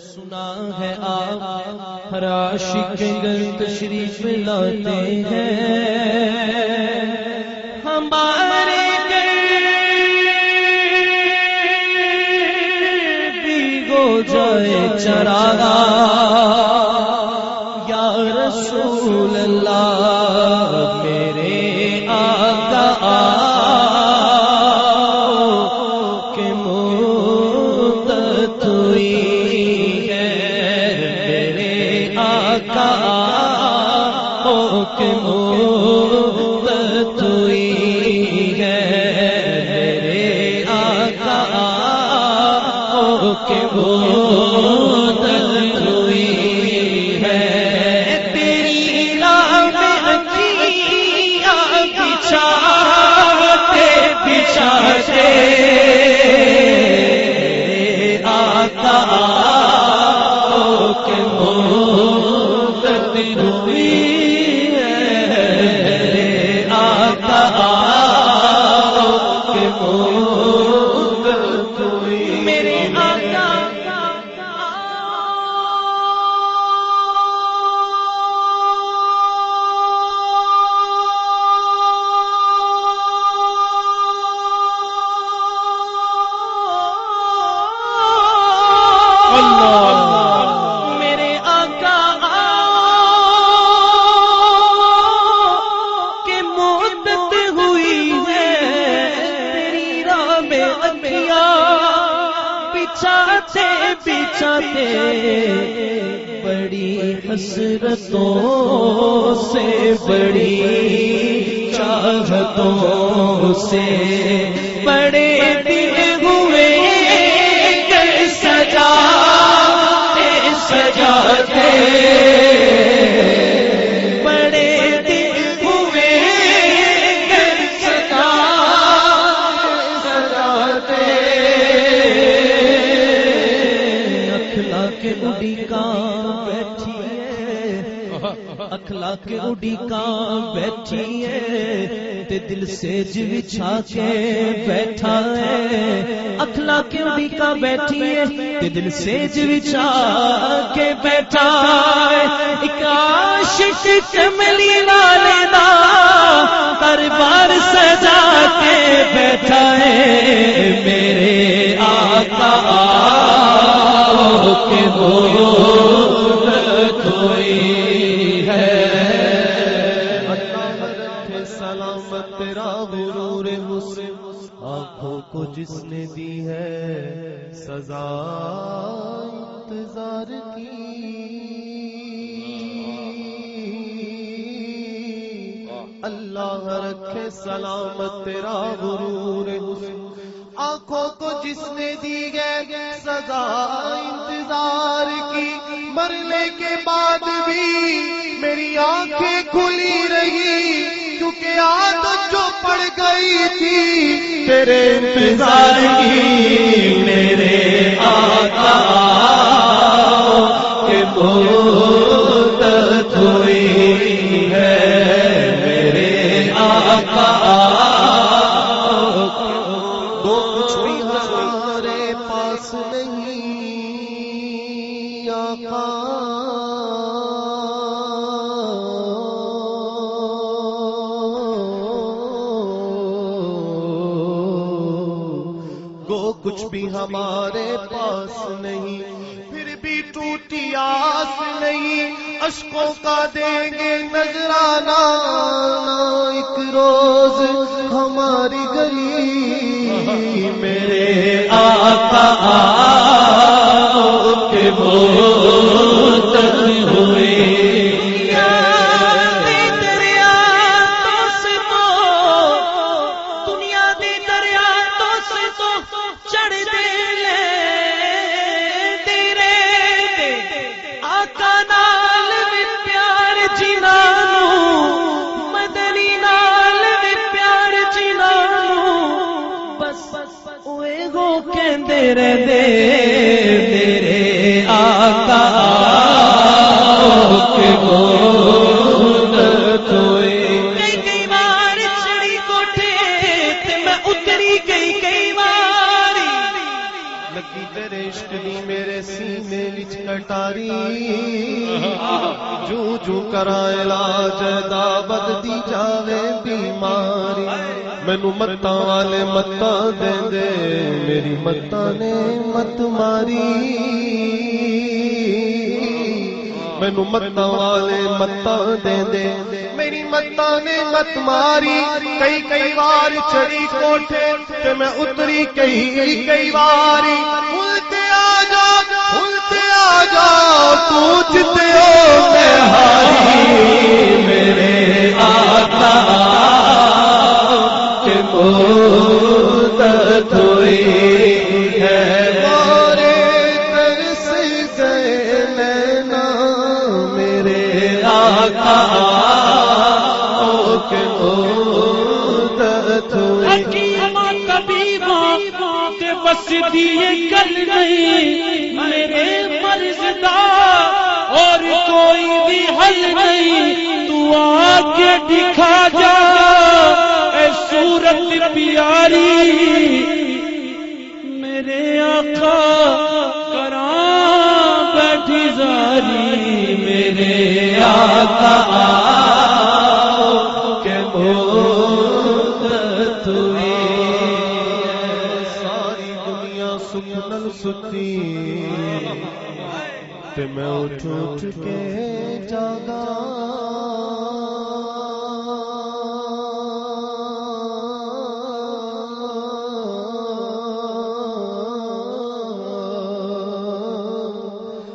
سنا ہے آپ ہر عاشق گر تشریف لاتے ہیں۔ ہمارے گو جائے چراغا بچھاتے بچھاتے بڑی حسرتوں سے بڑی چاہتوں سے۔ بڑے دل ہوئے کر سجا سجاتے۔ اخلا کے اڈی کان بیٹھی ہے تے دل سے جو بچھا کے بیٹھا ہے اخلا کے اڈی کا بیٹھی ہے تے دل سے جو بچھا کے بیٹھا ہے ایک عاشق کملی والے دا دربار سجا کے بیٹھا ہے میرے آقا کے مدت جس نے دی ہے سزا، انتظار کی۔ اللہ رکھے سلامت، تیرا غرور حسن۔ آنکھوں کو جس نے دی گئے سزا، انتظار کی۔ مرنے کے بعد بھی میری آنکھیں کھلی رہی۔ کیونکہ جو پڑ گئی تھی تیرے انتظار کی میرے آقا کا دیں گے نظرانہ ایک روز ہماری گلی میرے آقا کے مدت تیرے عشق دی میرے سینے وچ کٹاری۔ جو جو کرائے علاج دا بددی جاوے بیماری۔ مینو متاں والے متاں دے دے، میری متاں نے مت ماری۔ مینو متاں والے متاں دے دے، میری متاں نے مت ماری۔ کئی کئی بار چڑی کوٹھے، تے میں اتری کئی کئی باری بھولتے جا ہو میں ہاری میرے آقا کہ مدت ہوئی ہے۔ مارے ترس گئے میرے آقا کہ مدت ہوئی حکیمہ طبیبہ تے بس کل نہیں۔ اور کوئی بھی حل نہیں، تو آ کے دکھا جا۔ اے صورت پیاری، میرے آقا کرا بیٹھی زاری، میرے آقا۔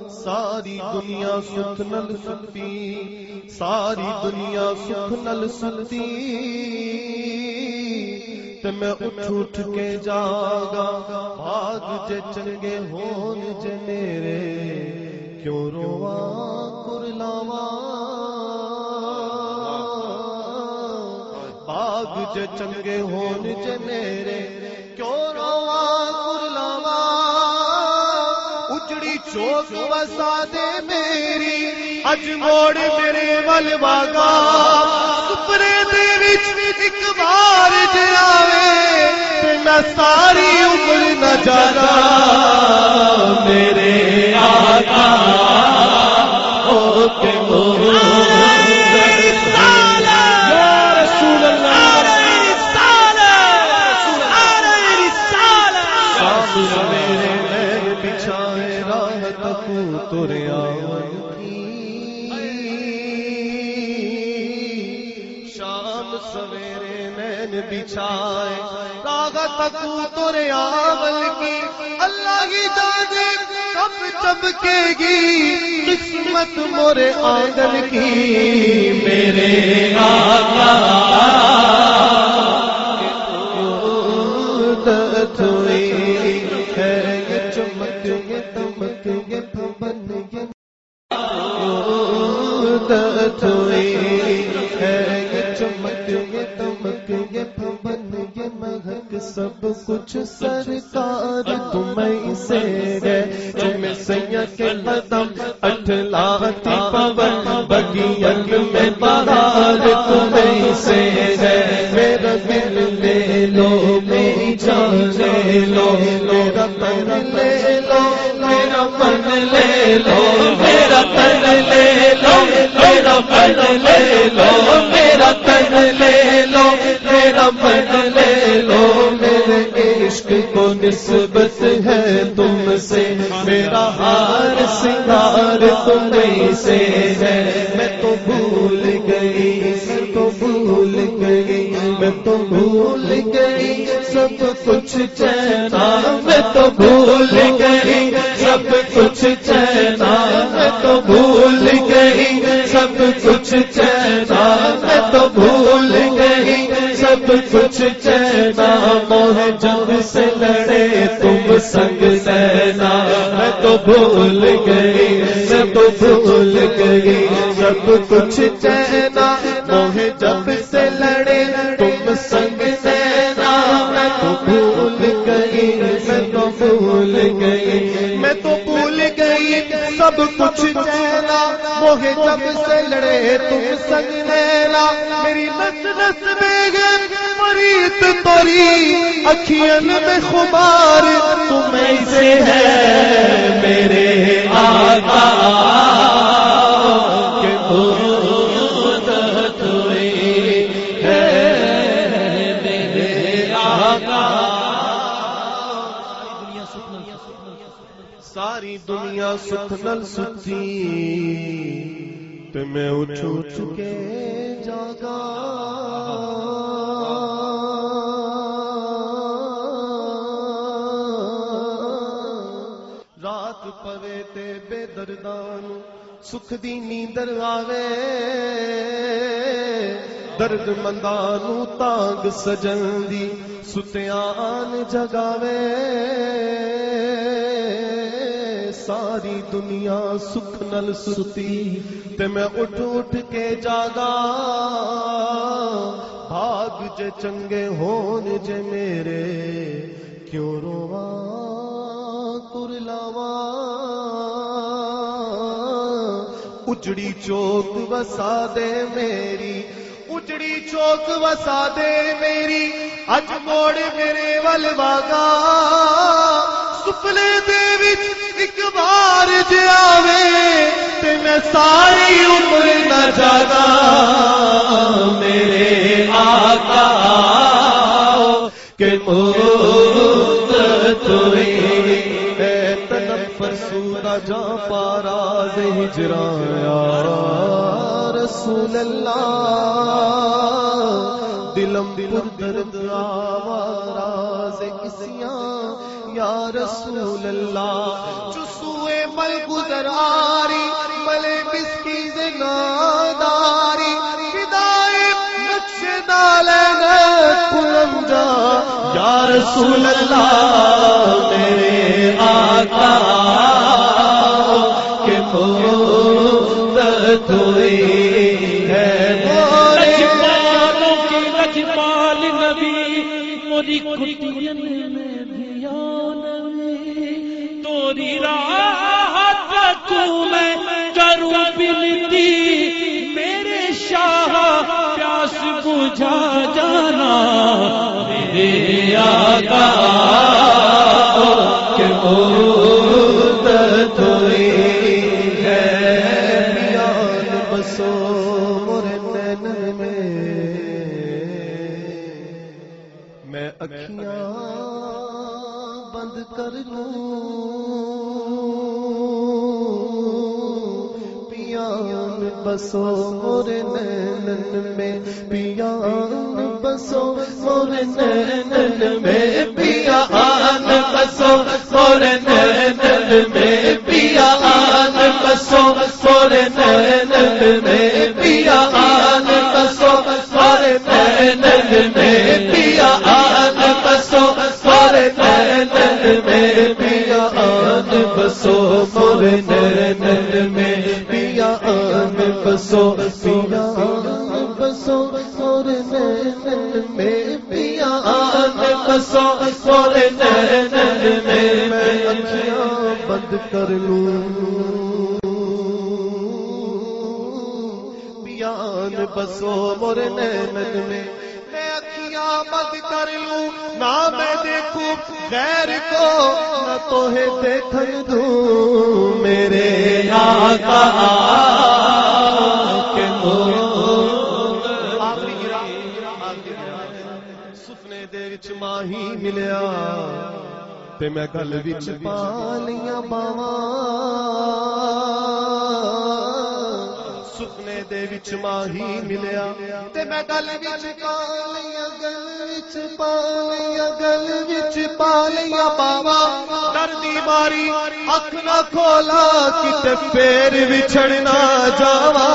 ساری دنیا سکھ نل ستی ساری دنیا سکھ نل ستی تے میں اٹھ اٹھ کے جاگا، بھاگ جے چنگے ہون جے میرے کیوں روا کرلاوا باغ جے چنگے ہون جے میرے، کیوں روا کرلاوا اجڑی چوک وسا دے میری، اج موڑ میرے ول واگا۔ سپنے دے وچ ایک بار جے آوے تے میں ساری عمر نہ جاگا۔ میرے آقا۔ تریا شام سویرے نین بچھائے راہ تکو تریا کی۔ اللہ کی۔ جانے کب چمکے گی قسمت مورے آنگن کی میرے آقا مہک، سب کچھ سرکار تمہیں سے ہے قدم اٹھ لاتی پون بگیت میں بہار تمہیں سے ہے میرا دل لے لو میری جان لے لو میرا تن لے لو میرا من لے لو میرا تن لے لو میرا من لے لو میرا تن لے لو میرا من لے لو میرے عشق کو نسبت ہے تم سے میرا ہار سنگار تمہیں سے ہے۔ میں تو بھول گئی، میں تو بھول گئی، میں تو بھول گئی۔ سب کچھ چینا، میں تو بھول گئی۔ سب کچھ چینا، میں تو بھول گئی۔ سب کچھ چینا، میں تو بھول گئی۔ سب کچھ چینا موہ جب سے بھول گئی میں تو بھول گئی سب کچھ چینا موہ جب سے لڑے، تم سنگ سینا۔ میں تو بھول گئی میں تو بھول گئی میں تو بھول گئی، سب کچھ چینا۔ موہ جب سے لڑے، تم سنگ لینا میری نس نس میں گئے مریت توری اکھیان میں خمار، تمہیں سے ہے میرے ساری دنیا سکھ نل ستی، تے میں اٹھ اٹھ کے دردان سکھ دی نیندر آوے۔ درد مندانو تانگ سجن دی ستیان جگاوے۔ ساری دنیا سکھ نل ستی، تے میں اٹھ اٹھ کے جاگا۔ بھاگ جے چنگے ہون جے میرے، کیوں رواں ترلاواں اجڑی چوک وسا دے میری، اجڑی چوک وسا دے میری، اج موڑ میرے ول واگا۔ سپنے دے ایک بار جے آوے، تے میں ساری عمر نہ جاگا۔ میرے آقا، کہ مدت تنفر جا پارا دے ہجران رسول اللہ، دلم پر درد آواز کسیاں، یا رسول اللہ چسوئے مل گزر آری ملے بسکی زناداری کلم جا یا رسول اللہ میرے آقا۔ کا بسو مورے نین میں پیان بسو مورے نین میں پیان بسو مورے نین میں پیان بسو مورے نین میں پیان بسو مورے نین میں پیان بسو مورے نین میں پیان بسو مورے نین پیان نین میں بند کر لوں بیان بسو مور نینن میں میں کر لوں نہ میں دیکھوں، غیر کو، نہ توہے دیکھن دوں، میرے آقا وچ ماہی ملیا تے میں گل وچ پا لیاں باواں سپنے دے وچ ماہی ملیا تے میں گل وچ پا لیاں گل وچ پا لیاں گل وچ پا لیاں باواں ڈر دی ماری اکھ نہ کھولا کتے پیر وچھڑنا جاواں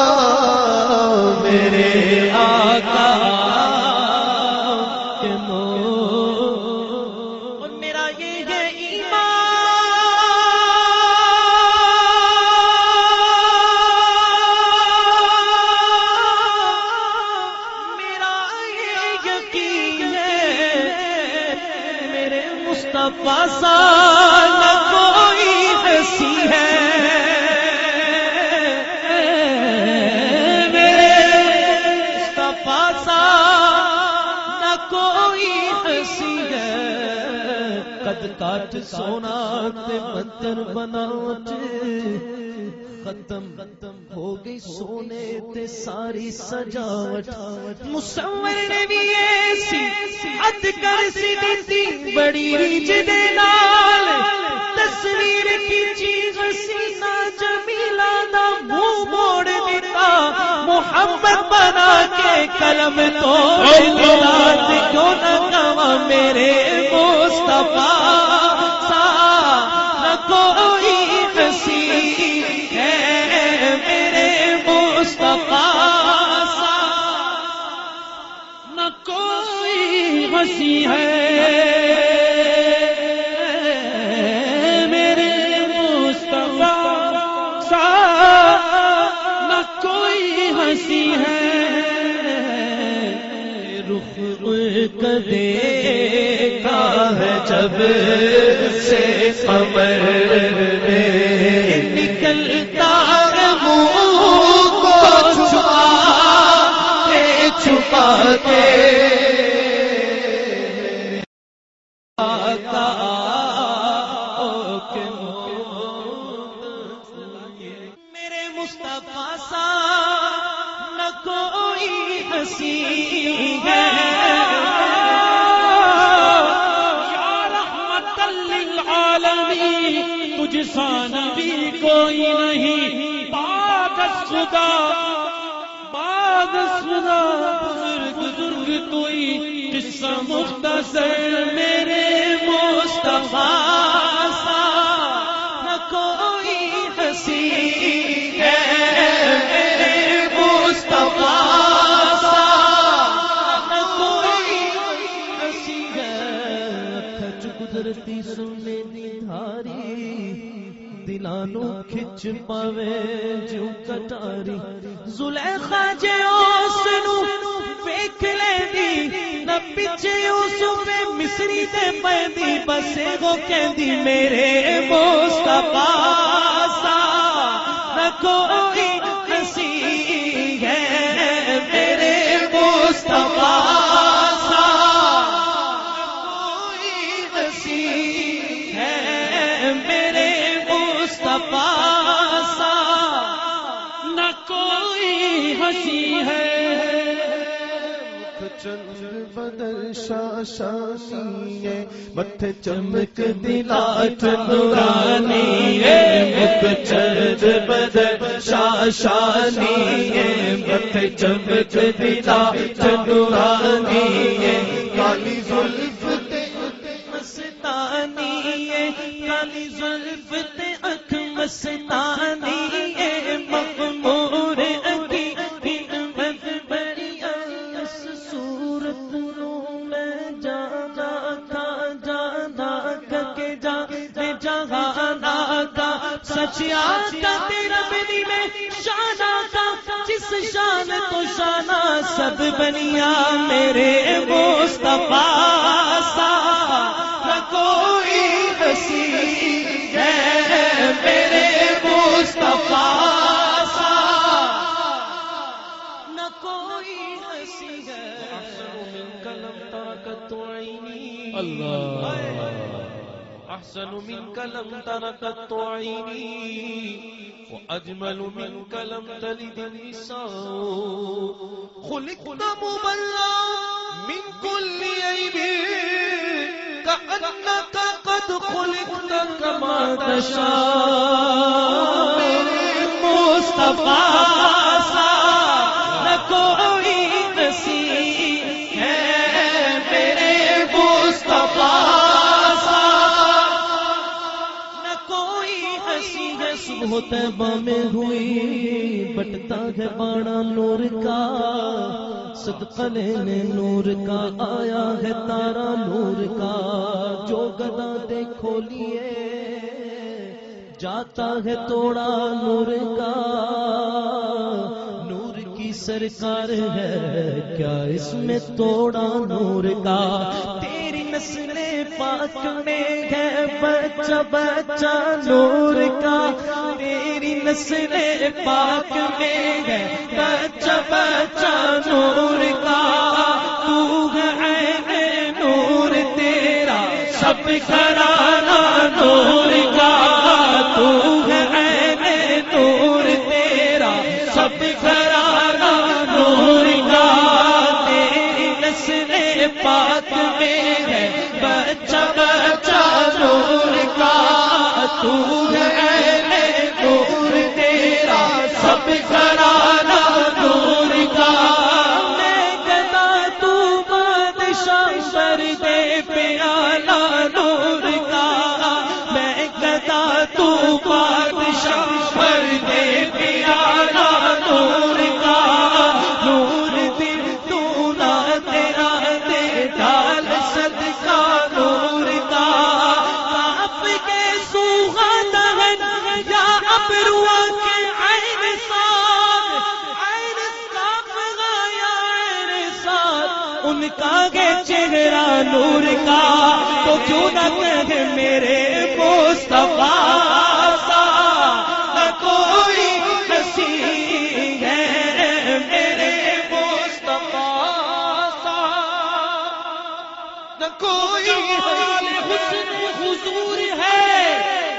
میرے آقا سونا تے منتر بنا ختم ہو گئی سونے تے ساری سجاوٹ۔ مصور نے بھی ایسی اد کر سی دیتی، بڑی ریج دے نال۔ تصویر کی چیز سینا جمیلا دا منہ موڑ دیتا۔ محمد بنا کے قلم توڑ دیتا۔ کیوں نہ کہا میرے مصطفیٰ۔ ہنسی ہے۔ میرے مصطفیٰ سا نہ کوئی ہنسی ہے۔ رخ کدے کا ہے جب سے قمر میں نکلتا منہ کو چھپا کے چھپا کے۔ بزرگ بزرگ، کوئی قصہ مختصر میرے مصطفیٰ سا۔ نہ کوئی ہنسی ہے میرے مصطفیٰ سا۔ نہ کوئی ہنسی ہے۔ کھچ قدرتی سننے دھاری کھچ پاوے جو کٹاری۔ زلیخا جے اس ویکھ لیندی، نہ پیچھے یوسف مصری تے پیندی، بس کہندی، میرے مصطفیٰ سا نہ کوئی بدر شاشانی ہے۔ متھے چمک دلاٹ نورانی ہے۔ مکھ چندر بدر ہے۔ متھے چمک دلاٹ نورانی ہے۔ کالی زلف تے مستانی ہے۔ کالی زلف تے اکھ مستانی شان سب بنیا میرے مصطفیٰ سا نہ کوئی ہسی ہے احسن منك لم تركت عيني واجمل منك لم تلد النساء. خلقت مبرا من كل عيب، كأنك قد خلقت كما تشاء. میرے ہے تیبہ میں ہوئی، بٹتا ہے باڑا نور کا۔ صدقہ لینے نور کا، آیا ہے تارا نور کا۔ جو گدا دیکھو لیے، جاتا ہے توڑا نور کا۔ سرکار ہے، کیا اس میں توڑا نور کا؟ تیری نسل پاک میں ہے، بچہ بچہ نور کا۔ تیری نسل پاک میں ہے، بچہ بچہ نور کا۔ تو ہے نور تیرا، سب گھرانا نور کا۔ تو تو ہے۔ نور کا، تو کیوں نہ کہ میرے مصطفیٰ سا نہ کوئی ہنسی ہے میرے مصطفیٰ سا نہ کوئی حسن حضور ہے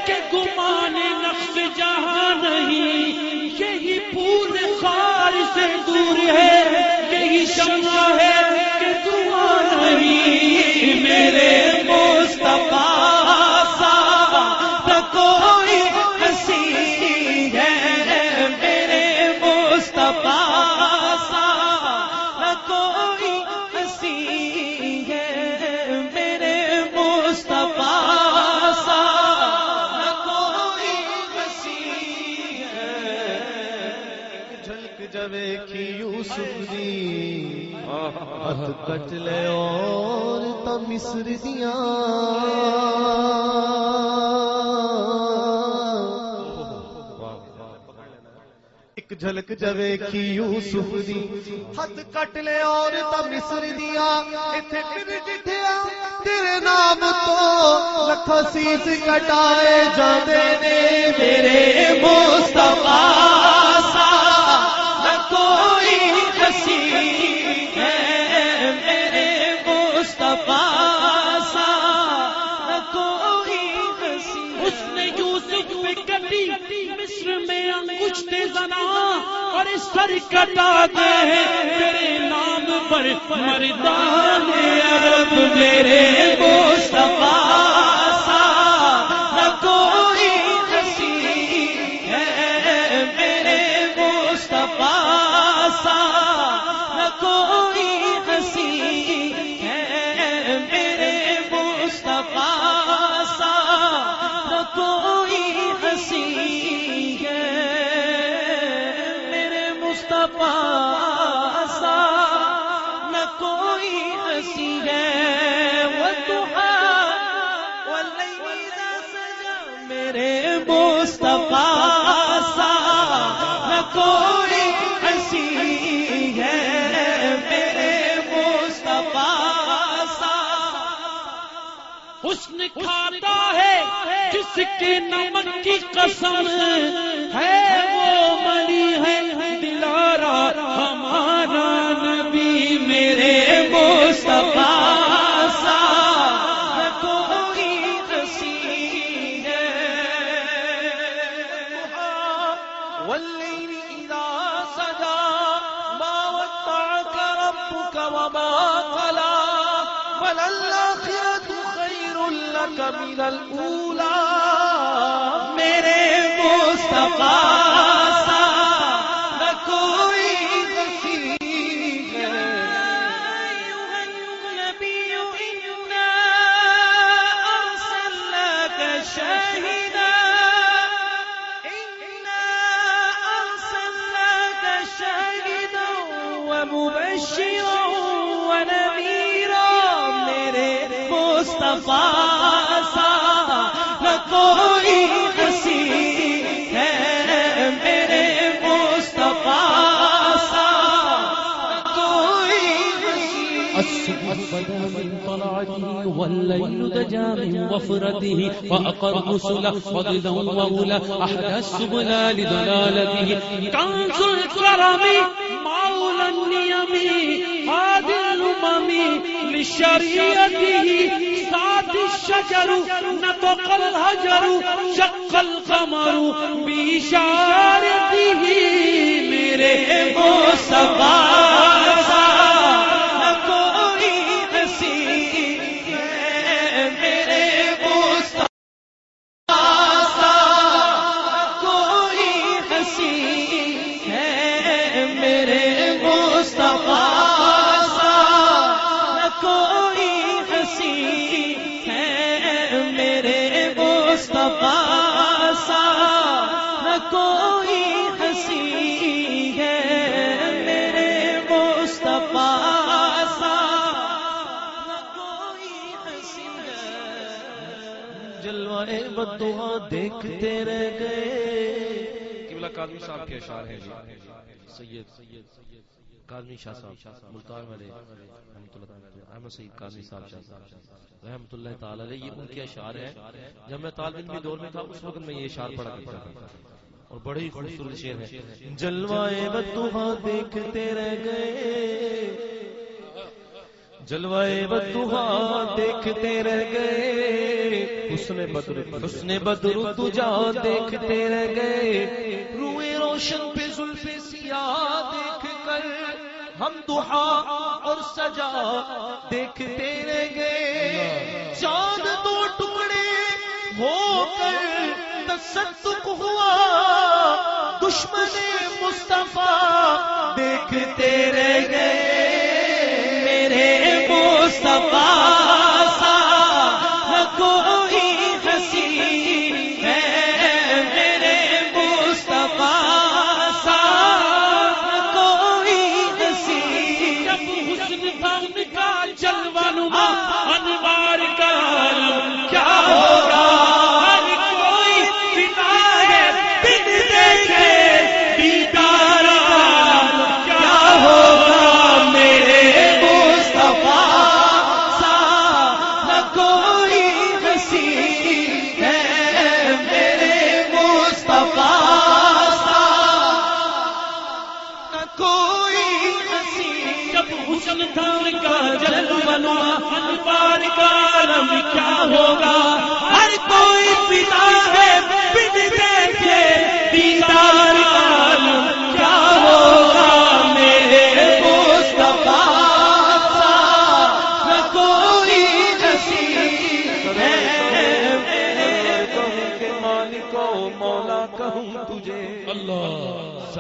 کہ گمان نقش جہاں نہیں، یہی پورے خار سے دور ہے، یہی شمع ہے یوسف دی ہاتھ کٹ لے اور تا مصر دیا۔ ایک جھلک جوے کی یوسف دی۔ ہاتھ کٹ لے اور تا مصر دیا۔ ایتھے پھر جٹھیا تیرے نام تو لکھا سیس کٹائے جاندے نے۔ میرے مصطفیٰ۔ اور اس سر کٹا دے تیرے نام پر۔ مردان عرب میرے مصطفیٰ مصطفیٰ نہ کوئی ہنسی ہے، وہ تو سجا میرے مصطفیٰ سا، نہ کوئی ہنسی ہے میرے مصطفیٰ سا۔ حسن کھاتا ہے جس کے نمک کی قسم ہے، وہ ملی ہے دلارا ہمارا نبی میرے مصطفیٰ سا۔ وما خير لك من الأولى۔ الصبح بدا من طلعته والليل دجا من وفرته وأقر رسل فضلا وولا أحد السبل لدلالته كنز الكرم مولى النيم هادي الأمم لشريعته سات الشجر نطق الهجر شق القمر بإشارته میرے مصطفیٰ دیکھتے رہ گئے۔ قبلہ قادمی صاحب کے اشعار ہیں جی۔ سید سید قادمی شاہ صاحب، ملتان والے، رحمۃ اللہ احمد سعید قادمی صاحب شاہ صاحب، رحمۃ اللہ تعالی علیہ، یہ ان کے اشعار ہیں۔ جب میں طالب علمی دور میں تھا، اس وقت میں یہ اشعار پڑھا کرتا تھا۔ اور بڑے ہی خوبصورت شعر ہیں۔ جلوائے بدعا دیکھتے رہ گئے۔ جلوائے بدعا دیکھتے رہ گئے۔ حسن بدر حسن بدر تجا دیکھتے رہ گئے۔ روئے روشن پہ زلف سیاہ دیکھ کر ہم دعا اور سجا دیکھتے رہ گئے۔ چاند دو ٹکڑے ہو کر تصدق ہوا۔ دشمن مصطفیٰ دیکھتے رہ گئے۔ مصطفیٰ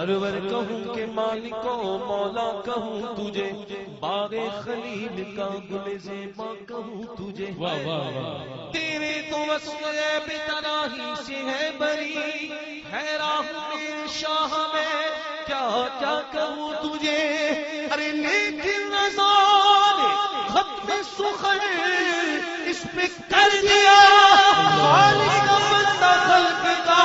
سرور کہوں کہ مالکو مولا کہوں تجھے باغ خلیل کا گل زیبا کہوں تجھے۔ تیرے تو وصل بتنا ہی سے ہے بری۔ حیران ہوں شاہ میں کیا کیا کہوں تجھے؟ ارے لیکن رضا ختم سخن اس پہ کر دیا۔ خالق کا بندہ خلق کا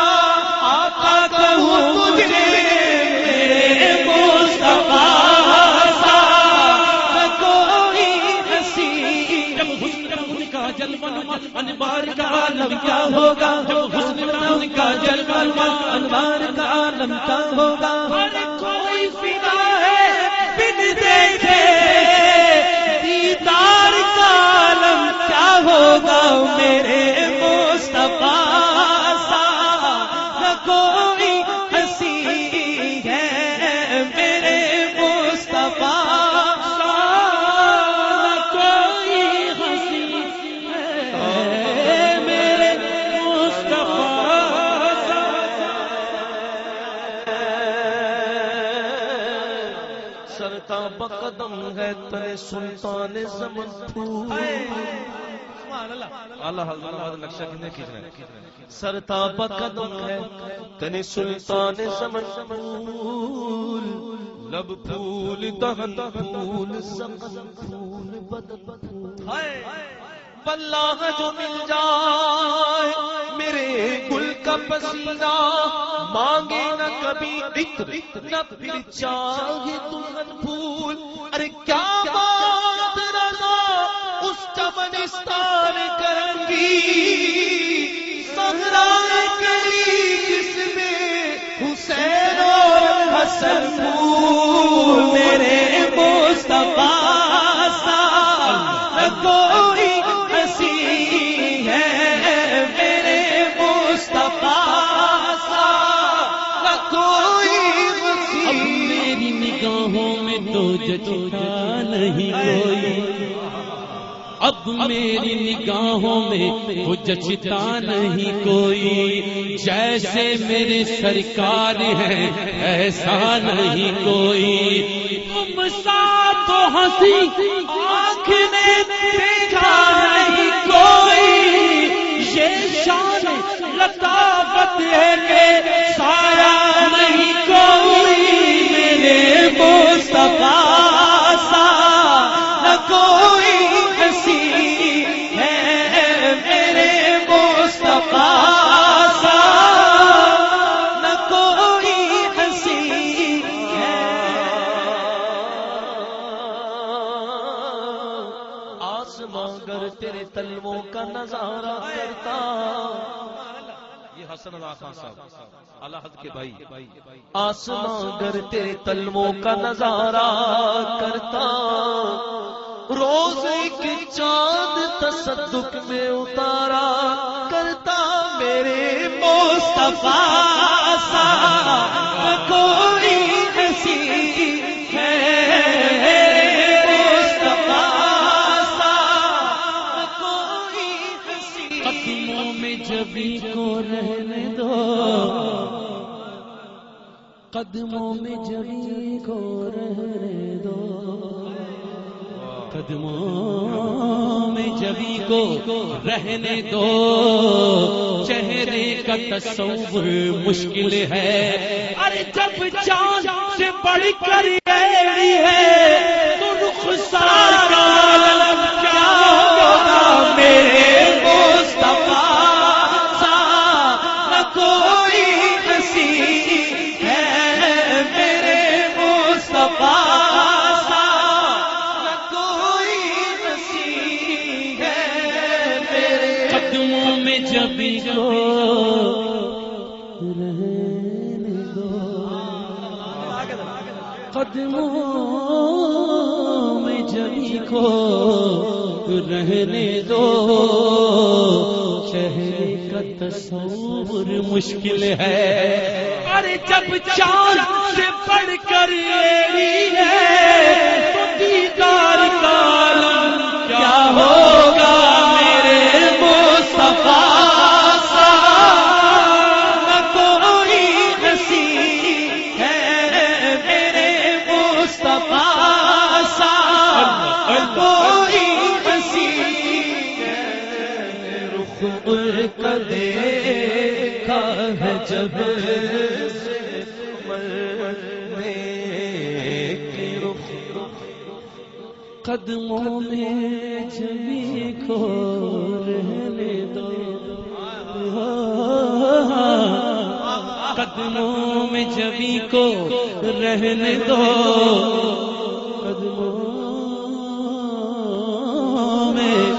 آقا کہوں تجھے میرے مصطفیٰ انوار کا عالم کیا ہوگا؟ جب حسن ان کا جلوہ انوار کا عالم کیا ہوگا؟ ہر کوئی فدا ہے بن دیکھے۔ میرے مصطفیٰ سا نہ کوئی ہنسی ہے میرے مصطفیٰ سا نہ کوئی ہنسی ہے میرے مصطفیٰ سا سرتا بقدم ہے ترے سلطان زمن پھول۔ اللہ اللہ نقشہ کتنے ہے سرتا ہے سلطان زمن پھول لب پھول، دہن پھول سمن پھول بدن پھول۔ جو مل جائے، میرے گل کا پسینہ، مانگے نہ کبھی عطر، نہ پھر چاہے دلہن پھول۔ ارے کیا بات؟ کری جس میں حسین اور حسن پھول میرے مصطفیٰ سا کوئی ہنسی ہے۔ میرے مصطفیٰ سا نہ کوئی ہنسی میری نگاہوں میں تو نہیں۔ کوئی اب میری نگاہوں میں وہ جچتا نہیں کوئی، جیسے میرے سرکار ہیں، ایسا نہیں کوئی۔ تم سا تو ہنسی آنکھ نے دیکھا نہیں کوئی۔ یہ شان لطافت ہے کہ حسن اللہ خان صاحب، اللہ حد کے بھائی۔ آسمان گر تیرے تلموں کا نظارہ کرتا روز ایک چاند تصدق میں اتارا کرتا، میرے مصطفیٰ۔ قدموں میں جبھی کو رہنے دو۔ قدموں میں جبھی کو رہنے دو۔ چہرے کا تصور مشکل ہے۔ ارے جب چاند سے بڑھ کر تصور مشکل ہے۔ ارے جب چاند سے پڑھ کر ایڑی ہے قدموں میں جبھی کو رہنے دو۔ قدموں میں جبھی کو رہنے دو۔ قدموں میں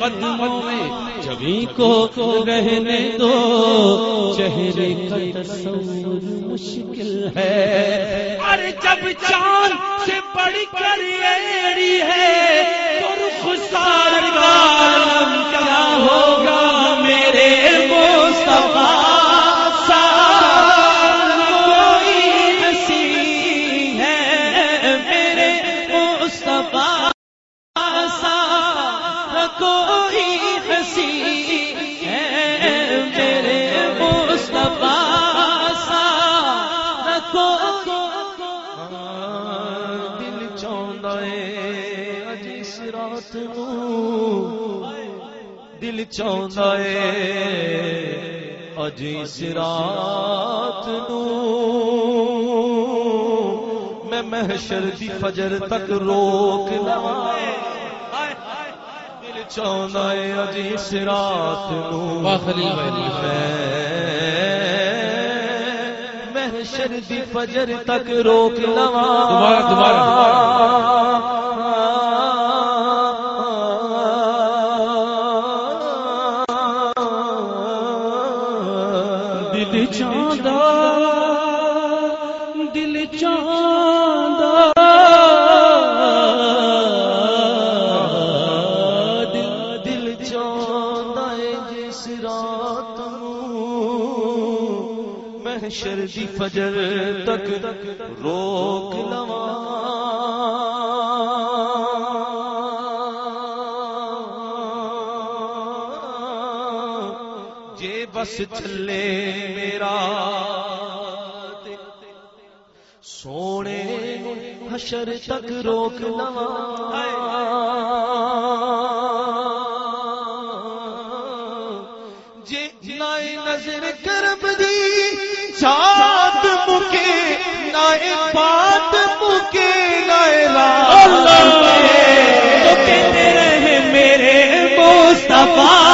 قدموں میں جبھی کو رہنے دو۔ چہرے کا تصور مشکل ہے۔ ارے جب چاند سے پڑھ کر ایڑی ہے تو رخسار کیا ہو؟ چاہتا ہے۔ اجس رات نو۔ میں محشر دی فجر تک روک لواں دل چاہتا ہے اجس رات نو۔ میں محشر دی فجر تک روک لواں دوبارہ، دوبارہ، محشر فجر تک روک لواں جے بس چلے میرا سونے حشر تک روک لواں مصطفیٰ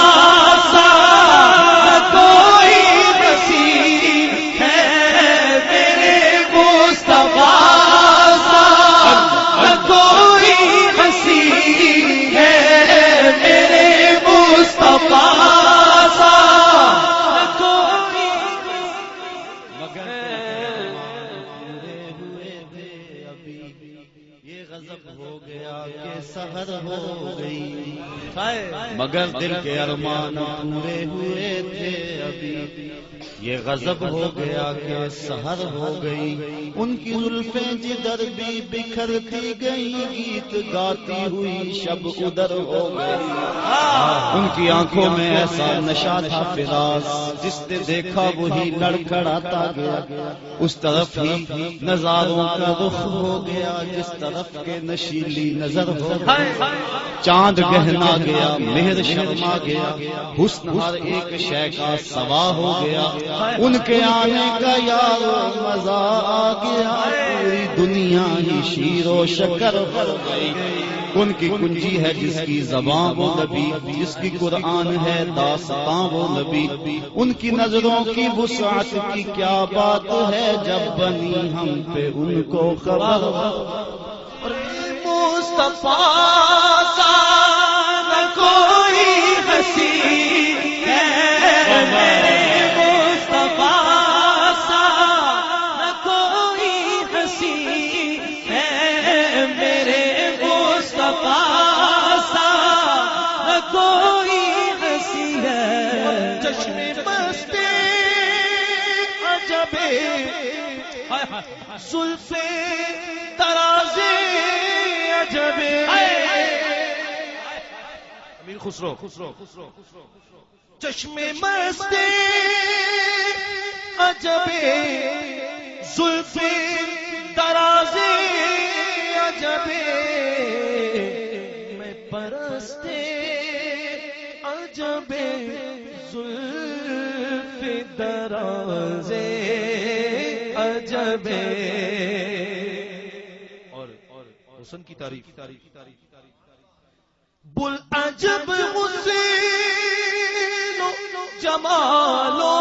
غضب ہو گیا کہ سحر ہو گئی۔ مگر دل کے ارمان پورے ہوئے تھے ابھی۔ یہ غضب ہو گیا کہ سحر ہو گئی۔ ان کی زلفیں جدھر بھی بکھرتی گئی گیت گاتی ہوئی شب ادھر ہو گئی۔ ان کی آنکھوں میں ایسا نشہ تھا فراز۔ جس نے دیکھا وہی لڑکڑاتا گیا۔ اس طرف ہی نظاروں کا رخ ہو گیا۔ جس طرف کے نشیلی نظر ہو چاند گہنا گیا مہر شرما گیا حسن ہر ایک شے کا سوا ہو گیا۔ ان کے آنے کا یار مزہ آ گیا۔ پوری دنیا ہی شیر و شکر ہو گئی۔ ان کی کنجی ہے جس کی زبان وہ نبی جس کی قرآن ہے داستان وہ نبی۔ ان کی نظروں کی وسعت کی کیا بات ہے جب بنی ہم پہ ان کو خبر مصطفیٰ سا نہ کوئی ہنسی خسرو. خسرو خسرو چشم مستی عجبے زلفے ترازے عجبے میں پرستے عجبے زلف درازے عجبے اور حسن کی تاریخ. کی بل عجب حسین جمالو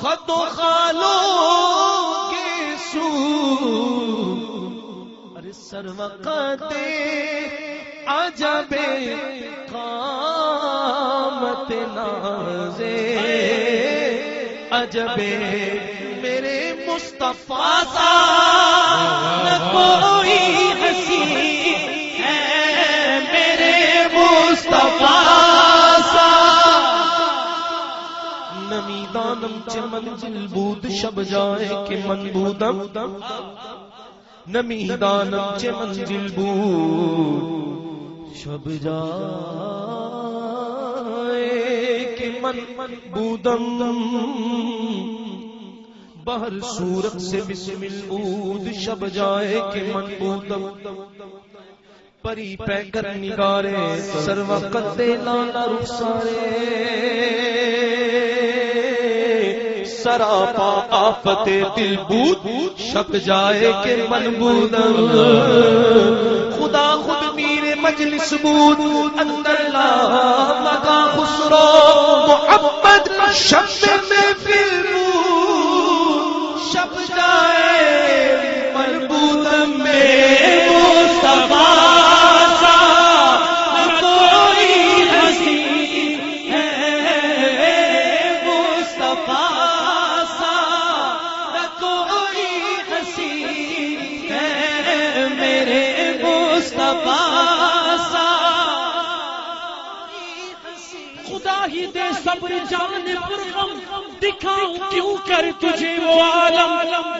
خد و خالو کے سو ارے سر وقت عجب قامت نازے۔ عجب میرے مصطفیٰ سا نہ کوئی نمی دانم چمن جل بود شب جائے کہ من بودم نمی دانم چمن جل بود شب جائے کہ من بودم بہر صورت سے بسم العود شب جائے کہ من بودم پری پہ کر نگارے سر وقت دے لانا رخسارے سراپا آفت دل بود شب جائے کہ من بودم خدا خود میرے مجلس بود، اندر لا لگا خسرو۔ محمد شب عالم،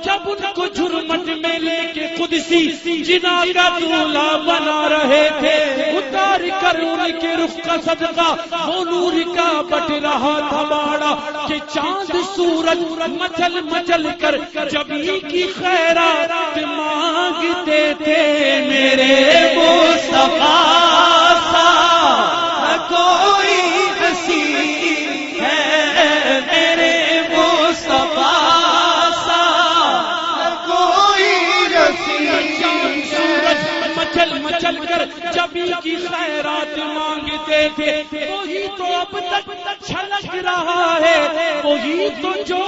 جب ان کو جرمٹ میں لے کے قدسی جنا کا دولا بنا رہے تھے، اتار کر ان کے رخ کا صدقہ وہ نور کا بٹ رہا تھا باڑا، کہ چاند سورج مچل مچل کر جبھی کی خیرات مانگتے تھے میرے مصطفیٰ۔ سا مچل کر جبھی کی خیرات مانگتے تھے، وہی تو اب تک چھلک رہا ہے، وہی تو جو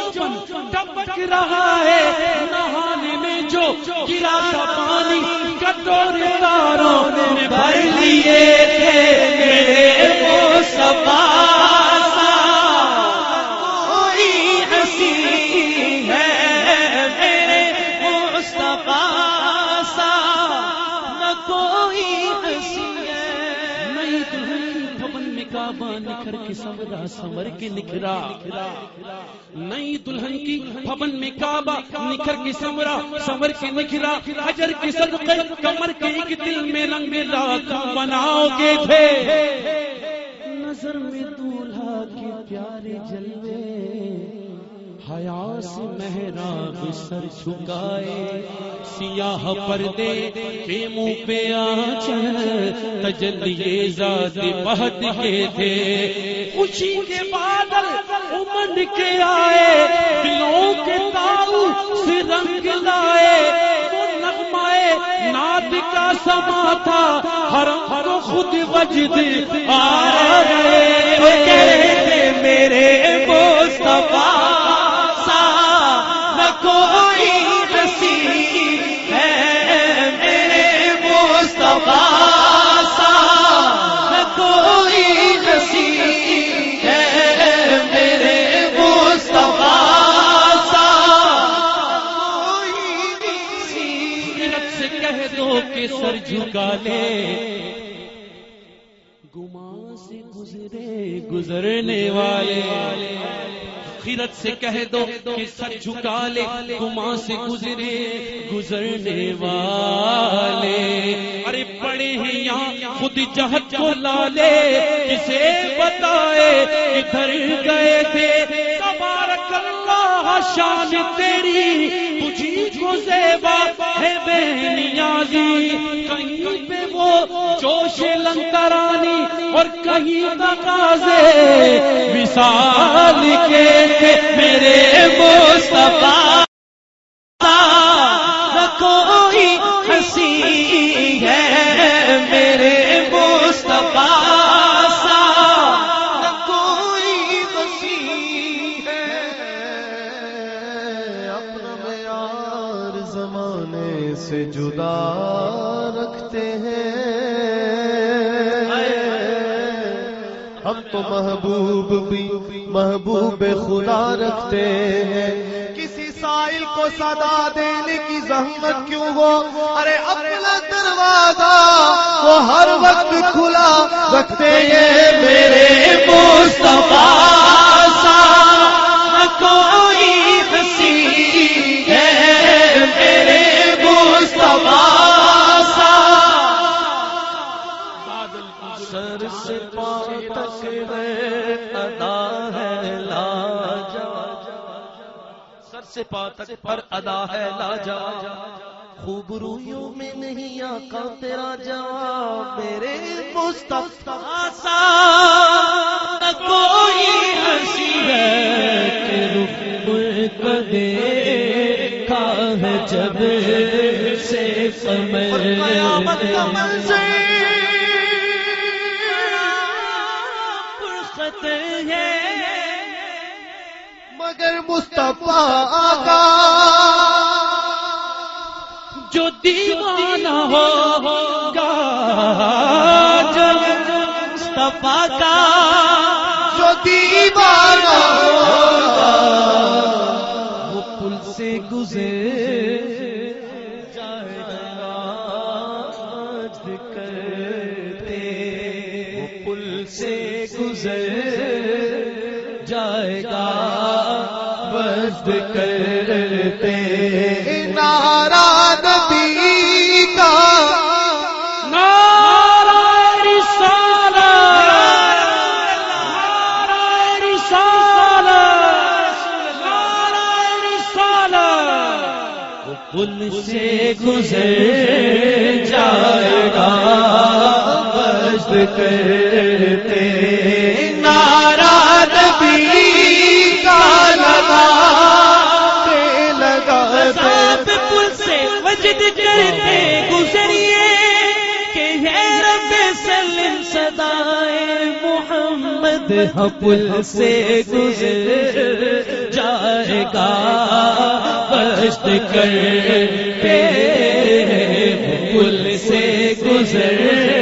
ٹپک رہا ہے، نہانے میں جو گرا تھا پانی، کٹورے داروں نے بھر لیے تھے۔ میرے مصطفیٰ سا، کوئی ہنسی سمر کے نکھرا۔ نئی دلہن کی بھون میں کعبہ، نکھر کے سمرا، سمر کے نکھرا۔ حجر کے صدقے، کمر کے ایک دل میں رنگ میں لاکھ بناؤ گے تھے۔ نظر میں دولہا کے پیارے جلوے، حیا سے محراب سر جھکائے۔ سیاہ پردے کے منہ پہ آچر تجلیے ذات بہت کے تھے۔ خوشی کے بادل امن کے آئے، دلوں کے تارو سے رنگ لائے۔ وہ نغمائے، ناد کا سما تھا، ہر ہر خود وجد آ میرے خیرت سے کہہ دو کہ سر جھکا لے گما سے گزرے، گزرنے والے۔ ارے پڑے ہیں یہاں، خود جہت کو لالے، کسے بتائے ادھر گئے تھے؟ تبارک اللہ، شان تیری، تجھی کو زیبا ہے بے نیازی۔ کہیں پہ جوش لنکرانی اور کہیں تقاضے۔ مثال کے تھے میرے مصطفیٰ۔ تو محبوب بھی محبوب خدا رکھتے ہیں۔ کسی سائل کو صدا دینے کی زحمت کیوں ہو؟ ارے اپنا دروازہ وہ ہر وقت کھلا رکھتے ہیں۔ میرے مصطفیٰ کو سے پا تک پر ادا ہے لاجا خوب رویوں میں نہیں آقا تیرا جواب۔ میرے مصطفیٰ سا نہ کوئی ہنسی ہے کہ رخ کو دیکھا ہے جب سے اور قیامت کا سمجھ مصطفیٰ آقا۔ جو دیوانہ ہوگا جو مصطفیٰ کا۔ جو دیوانہ ہوگا وہ پل سے گزر کرتے نارا نبی کا لگا لگا آپ پل سے وجد کرتے گزریے کہ ہے رب سلم صدائے محمد پل سے گزر جائے گا۔ بشت کرتے پل سے گزر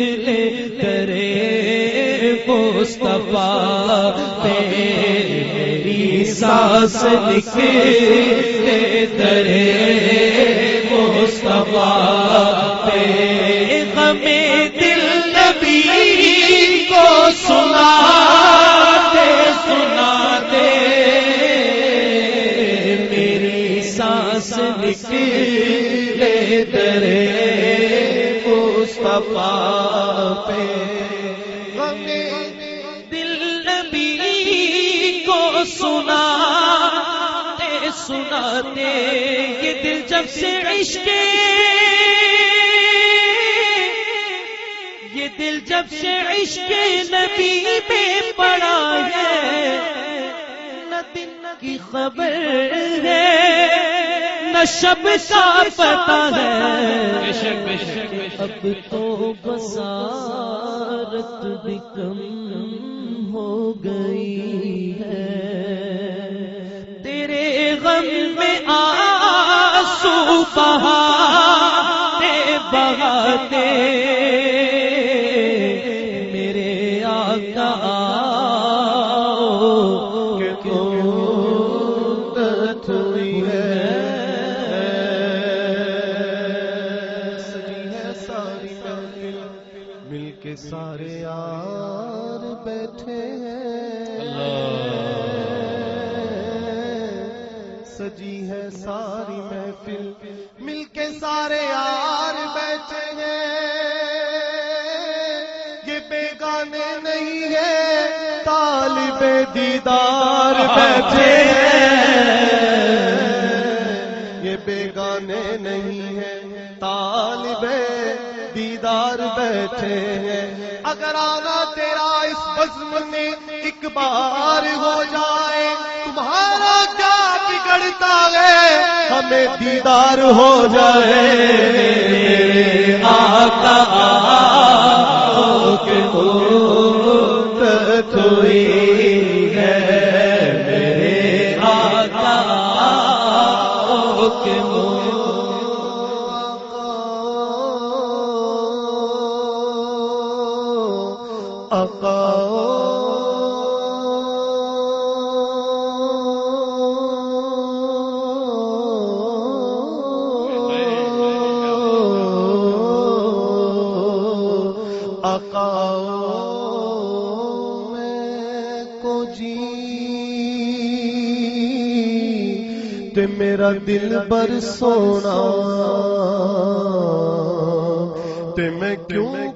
کرے مصطفیٰ پہ میری سانس نکلے کرے مصطفیٰ پہ ہمیں دل جب سے عشق یہ دل جب سے عشق نبی میں پڑا ہے، نہ دن کی خبر ہے، نہ شب کا پتا ہے۔ اب تو بسارت بھی کم ہو گئی ہے۔ تیرے غم میں آسو بہاتے بیٹھے ہیں اگر آنا تیرا اس بزم میں ایک بار ہو جائے، تمہارا کیا بگڑتا ہے؟ ہمیں دیدار ہو جائے۔ میرے آقا آؤ کہ مدت کو جی۔ تے میرا دل بر سونا۔ تے میں کیوں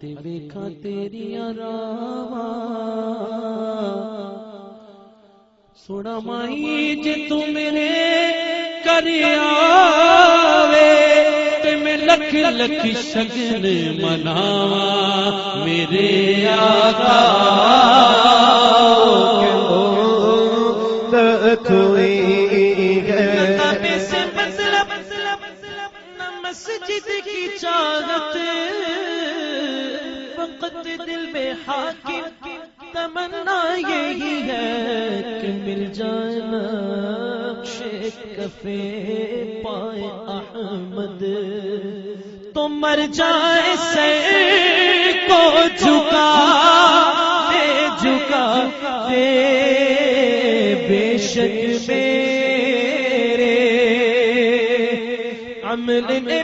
اتے ویکھا تیریاں راواں۔ سونا ماہی جے تو میرے کر آوے تے میں لکھ لکھ شگن مناواں۔ میرے آقا مطلب مسجد کی چاہت فقط تمنا یہی ہے کہ مل جائے نقش کفے پائے احمد۔ تو مر جائے سے کو جھکا دے جھکا۔ دے بے شک میرے۔ عمل نے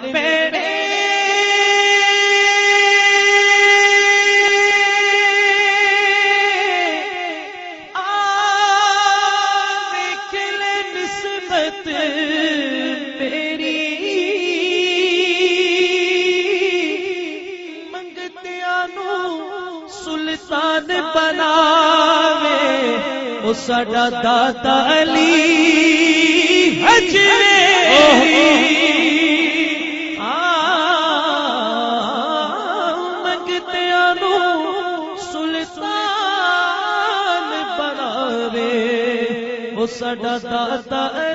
سڈا داتا علی حجرے وہ سڈا دادا